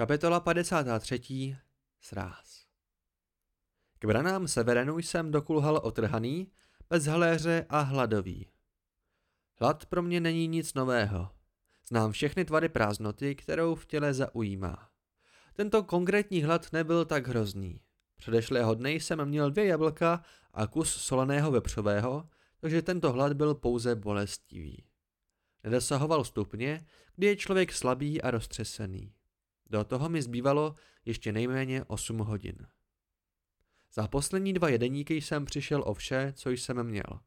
Kapitola 53. Sráz K branám severenu jsem dokulhal otrhaný, bez haléře a hladový. Hlad pro mě není nic nového. Znám všechny tvary prázdnoty, kterou v těle zaujímá. Tento konkrétní hlad nebyl tak hrozný. Předešlého dne jsem měl dvě jablka a kus soleného vepřového, takže tento hlad byl pouze bolestivý. Nedosahoval stupně, kdy je člověk slabý a roztřesený. Do toho mi zbývalo ještě nejméně 8 hodin. Za poslední dva jedeníky jsem přišel o vše, co jsem měl.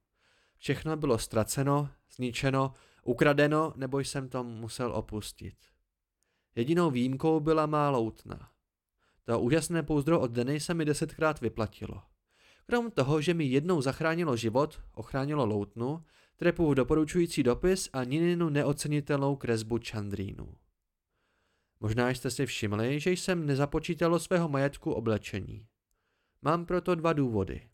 Všechno bylo ztraceno, zničeno, ukradeno, nebo jsem to musel opustit. Jedinou výjimkou byla má loutna. To úžasné pouzdro od Denny se mi desetkrát vyplatilo. Krom toho, že mi jednou zachránilo život, ochránilo loutnu, trepu doporučující dopis a Nininu neocenitelnou kresbu Chandrínu. Možná jste si všimli, že jsem nezapočítal svého majetku oblečení. Mám proto dva důvody.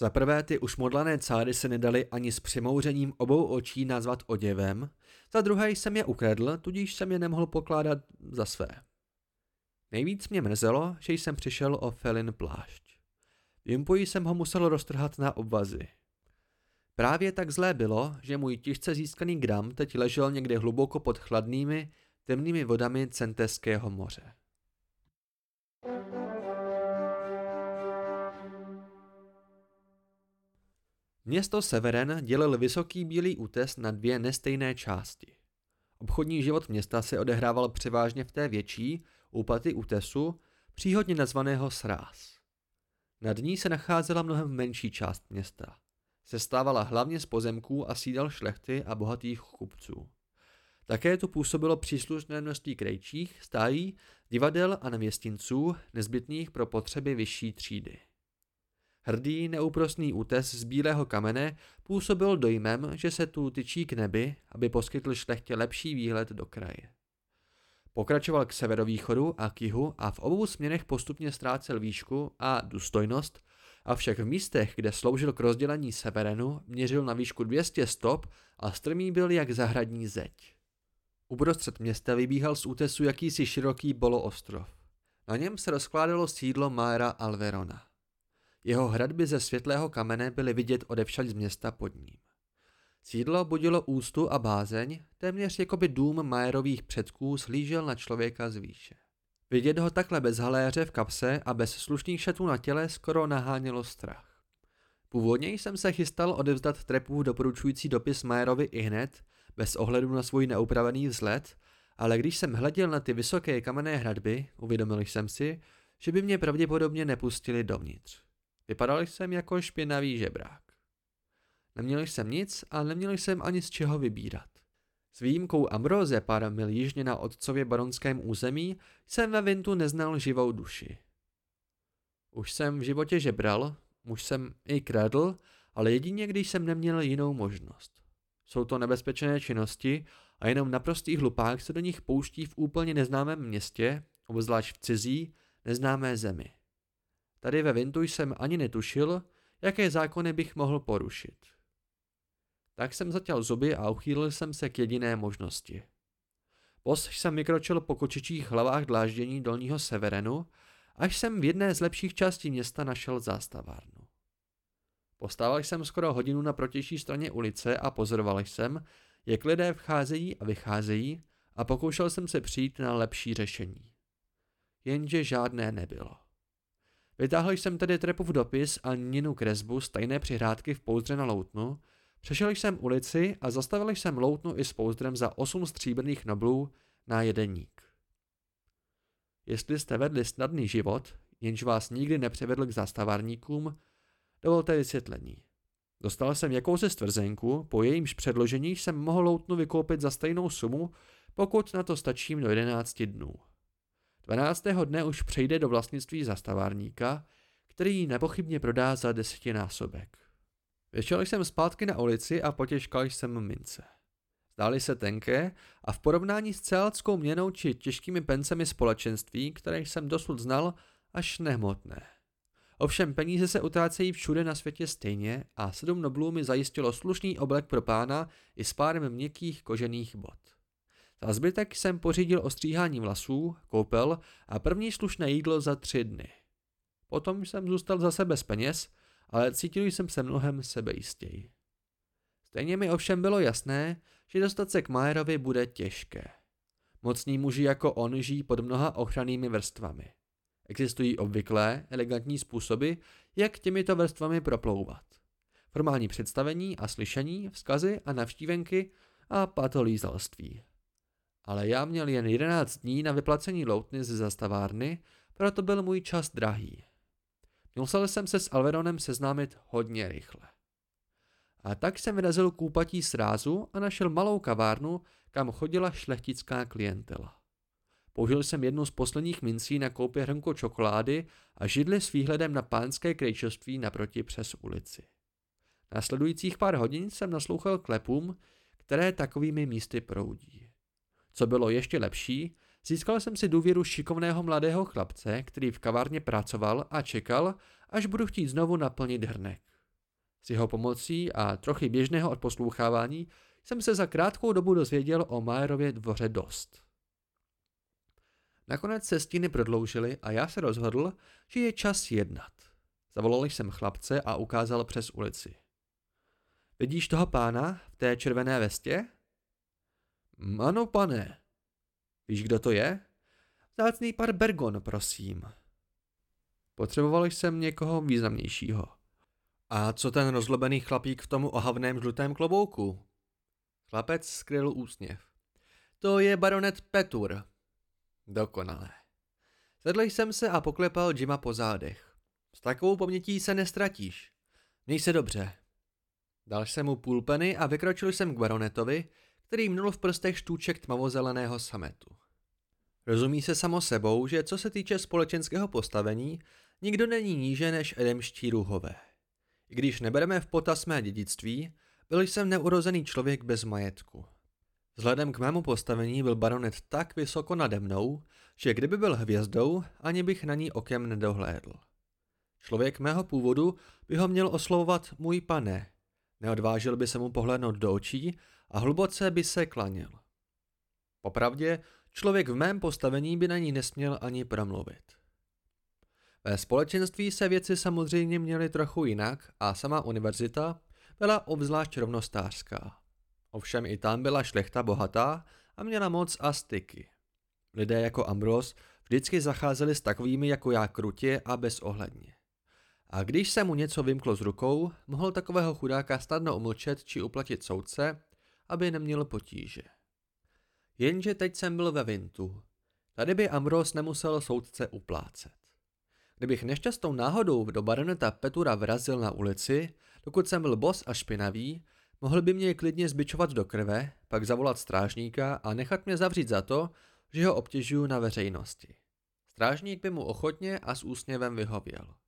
Za prvé ty už modlané cáry se nedali ani s přimouřením obou očí nazvat oděvem, za druhé jsem je ukradl, tudíž jsem je nemohl pokládat za své. Nejvíc mě mrzelo, že jsem přišel o Felin plášť. V Impuji jsem ho musel roztrhat na obvazy. Právě tak zlé bylo, že můj těžce získaný gram teď ležel někde hluboko pod chladnými, temnými vodami Centeského moře. Město Severen dělil vysoký bílý útes na dvě nestejné části. Obchodní život města se odehrával převážně v té větší, úpaty útesu, příhodně nazvaného Sráz. Nad ní se nacházela mnohem menší část města. Sestávala hlavně z pozemků a sídel šlechty a bohatých kupců. Také tu působilo příslušné množství krejčích, stájí, divadel a nevěstinců, nezbytných pro potřeby vyšší třídy. Hrdý, neúprostný útes z bílého kamene působil dojmem, že se tu tyčí k nebi, aby poskytl šlechtě lepší výhled do kraje. Pokračoval k severovýchodu a k jihu a v obou směrech postupně ztrácel výšku a důstojnost, avšak v místech, kde sloužil k rozdělení severenu, měřil na výšku 200 stop a strmý byl jak zahradní zeď. Uprostřed města vybíhal z útesu jakýsi široký boloostrov. Na něm se rozkládalo sídlo Maera Alverona. Jeho hradby ze světlého kamene byly vidět odevšad z města pod ním. Sídlo budilo ústu a bázeň, téměř jako by dům Majerových předků slížel na člověka z výše. Vidět ho takhle bez haléře v kapse a bez slušných šatů na těle skoro nahánělo strach. Původně jsem se chystal odevzdat trepu doporučující dopis Majerovi i hned, bez ohledu na svůj neupravený vzhled, ale když jsem hleděl na ty vysoké kamenné hradby, uvědomil jsem si, že by mě pravděpodobně nepustili dovnitř. Vypadal jsem jako špinavý žebrák. Neměl jsem nic a neměl jsem ani z čeho vybírat. S výjimkou Ambroze pár mil jižně na otcově baronském území jsem ve Vintu neznal živou duši. Už jsem v životě žebral, už jsem i kradl, ale jedině když jsem neměl jinou možnost. Jsou to nebezpečné činnosti a jenom naprostý hlupák se do nich pouští v úplně neznámém městě, obzvlášť v cizí, neznámé zemi. Tady ve Vintu jsem ani netušil, jaké zákony bych mohl porušit. Tak jsem zatěl zuby a uchýlil jsem se k jediné možnosti. Pos jsem vykročil po kočičích hlavách dláždění dolního severenu, až jsem v jedné z lepších částí města našel zástavárnu. Postával jsem skoro hodinu na protější straně ulice a pozoroval jsem, jak lidé vcházejí a vycházejí a pokoušel jsem se přijít na lepší řešení. Jenže žádné nebylo. Vytáhl jsem tedy trepu v dopis a Ninu kresbu z tajné přihrádky v pouzdře na loutnu, přešel jsem ulici a zastavil jsem loutnu i s pouzdrem za osm stříbrných noblů na jedeník. Jestli jste vedli snadný život, jenž vás nikdy nepřivedl k zastavárníkům, Dovolte vysvětlení. Dostal jsem jakousi stvrzenku, po jejímž předložení jsem mohl loutnu vykoupit za stejnou sumu, pokud na to stačím do 11 dnů. 12. dne už přejde do vlastnictví zastavárníka, který ji nepochybně prodá za desetinásobek. Vyšel jsem zpátky na ulici a potěžkal jsem mince. Zdály se tenké a v porovnání s celáckou měnou či těžkými pencemi společenství, které jsem dosud znal, až nehmotné. Ovšem peníze se utrácejí všude na světě stejně a sedm noblů mi zajistilo slušný oblek pro pána i s párem měkkých kožených bot. Za zbytek jsem pořídil ostříhání vlasů, koupel a první slušné jídlo za tři dny. Potom jsem zůstal zase bez peněz, ale cítil jsem se mnohem sebejistěji. Stejně mi ovšem bylo jasné, že dostat se k Majerovi bude těžké. Mocní muži jako on žijí pod mnoha ochrannými vrstvami. Existují obvyklé, elegantní způsoby, jak těmito vrstvami proplouvat. Formální představení a slyšení, vzkazy a navštívenky a patolízalství. Ale já měl jen 11 dní na vyplacení loutny ze zastavárny, proto byl můj čas drahý. Musel jsem se s Alveronem seznámit hodně rychle. A tak jsem vyrazil k úpatí srázu a našel malou kavárnu, kam chodila šlechtická klientela. Použil jsem jednu z posledních mincí na koupě hrnku čokolády a židli s výhledem na pánské krejčovství naproti přes ulici. Následujících pár hodin jsem naslouchal klepům, které takovými místy proudí. Co bylo ještě lepší, získal jsem si důvěru šikovného mladého chlapce, který v kavárně pracoval a čekal, až budu chtít znovu naplnit hrnek. S jeho pomocí a trochy běžného odposlouchávání jsem se za krátkou dobu dozvěděl o Majerově dvoře dost. Nakonec se stíny prodloužily a já se rozhodl, že je čas jednat. Zavolal jsem chlapce a ukázal přes ulici. Vidíš toho pána v té červené vestě? Ano, pane. Víš, kdo to je? Zácný par Bergon, prosím. Potřeboval jsem někoho významnějšího. A co ten rozlobený chlapík v tomu ohavném žlutém klobouku? Chlapec skryl úsměv. To je baronet Petur. Dokonalé. Sedl jsem se a poklepal Jima po zádech. S takovou pamětí se nestratíš. Měj se dobře. Dal jsem mu půl peny a vykročil jsem k baronetovi, který mnul v prstech štůček tmavozeleného sametu. Rozumí se samo sebou, že co se týče společenského postavení, nikdo není níže než edemští ruhové. I když nebereme v potaz mé dědictví, byl jsem neurozený člověk bez majetku. Vzhledem k mému postavení byl baronet tak vysoko nade mnou, že kdyby byl hvězdou, ani bych na ní okem nedohlédl. Člověk mého původu by ho měl oslovovat můj pane. Neodvážil by se mu pohlednout do očí a hluboce by se klanil. Popravdě, člověk v mém postavení by na ní nesměl ani promluvit. Ve společenství se věci samozřejmě měly trochu jinak a sama univerzita byla obzvlášť rovnostářská. Ovšem i tam byla šlechta bohatá a měla moc a styky. Lidé jako Ambros vždycky zacházeli s takovými jako já krutě a bezohledně. A když se mu něco vymklo z rukou, mohl takového chudáka snadno umlčet či uplatit soudce, aby neměl potíže. Jenže teď jsem byl ve Vintu. Tady by Ambros nemusel soudce uplácet. Kdybych nešťastnou náhodou do baroneta Petura vrazil na ulici, dokud jsem byl bos a špinavý, mohl by mě klidně zbičovat do krve, pak zavolat strážníka a nechat mě zavřít za to, že ho obtěžuju na veřejnosti. Strážník by mu ochotně a s úsměvem vyhověl.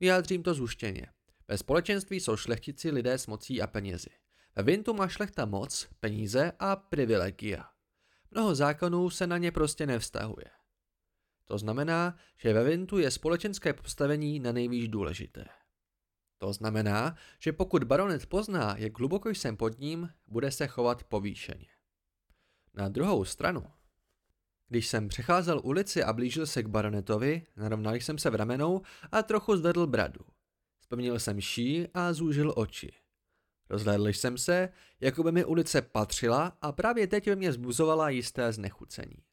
Vyjádřím to zhuštěně. Ve společenství jsou šlechtici lidé s mocí a penězi. Ve Vintu má šlechta moc, peníze a privilegia. Mnoho zákonů se na ně prostě nevztahuje. To znamená, že ve Vintu je společenské postavení na nejvýš důležité. To znamená, že pokud baronet pozná, jak hluboko jsem pod ním, bude se chovat povýšeně. Na druhou stranu, když jsem přecházel ulici a blížil se k baronetovi, narovnal jsem se v ramenou a trochu zvedl bradu. Vzpomněl jsem ší a zúžil oči. Rozhlédl jsem se, jako by mi ulice patřila a právě teď by mě zbuzovala jisté znechucení.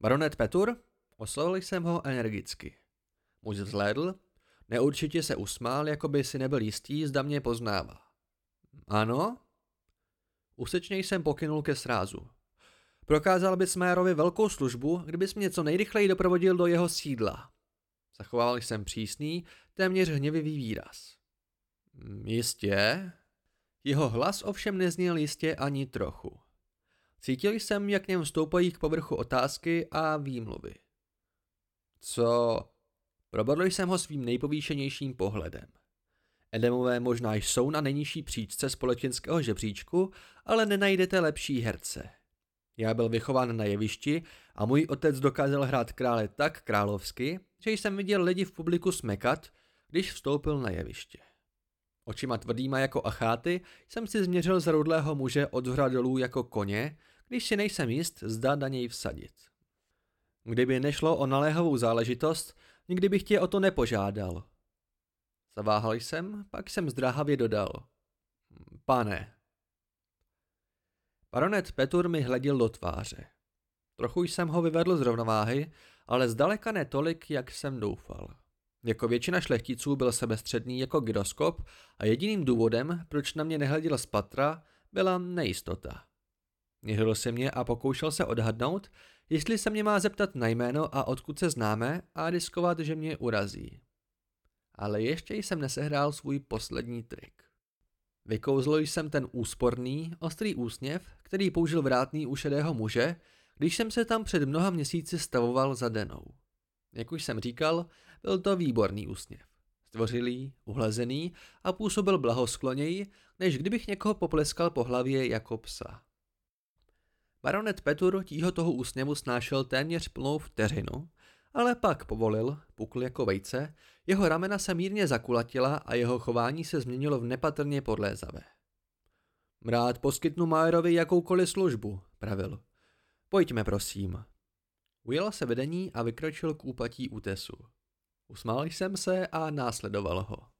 Baronet Petur? Oslovil jsem ho energicky. Muž vzhlédl, neurčitě se usmál, jako by si nebyl jistý, zda mě poznává. Ano? Usečně jsem pokynul ke srázu. Prokázal bys Mérovi velkou službu, kdybys mě co nejrychleji doprovodil do jeho sídla. Zachovával jsem přísný, téměř hněvivý výraz. Jistě, jeho hlas ovšem nezněl jistě ani trochu. Cítil jsem, jak něm stoupají k povrchu otázky a výmluvy. Co? Probodl jsem ho svým nejpovýšenějším pohledem. Edemové možná jsou na nejnižší příčce společenského žebříčku, ale nenajdete lepší herce. Já byl vychován na jevišti a můj otec dokázal hrát krále tak královsky, že jsem viděl lidi v publiku smekat, když vstoupil na jeviště. Očima tvrdýma jako acháty jsem si změřil zrudlého muže od zhora dolů jako koně, když si nejsem jist, zda na něj vsadit. Kdyby nešlo o naléhavou záležitost, nikdy bych tě o to nepožádal. Zaváhal jsem, pak jsem zdráhavě dodal. Pane. Baronet Petur mi hleděl do tváře. Trochu jsem ho vyvedl z rovnováhy, ale zdaleka ne tolik, jak jsem doufal. Jako většina šlechticů byl sebestředný jako gyroskop a jediným důvodem, proč na mě nehleděl z patra, byla nejistota. Měřil se mě a pokoušel se odhadnout, jestli se mě má zeptat na jméno a odkud se známe a riskovat, že mě urazí. Ale ještě jsem nesehrál svůj poslední trik. Vykouzl jsem ten úsporný, ostrý úsměv, který použil vrátný u šedého muže, když jsem se tam před mnoha měsíci stavoval za denou. Jak už jsem říkal, byl to výborný úsměv. Stvořilý, uhlezený a působil blahoskloněji, než kdybych někoho popleskal po hlavě jako psa. Baronet Petur tího toho úsměvu snášel téměř plnou vteřinu, ale pak povolil, pukl jako vejce, jeho ramena se mírně zakulatila a jeho chování se změnilo v nepatrně podlézavé. Rád poskytnu Majerovi jakoukoliv službu, pravil. Pojďme, prosím. Ujel se vedení a vykročil k úpatí útesu. Usmál jsem se a následoval ho.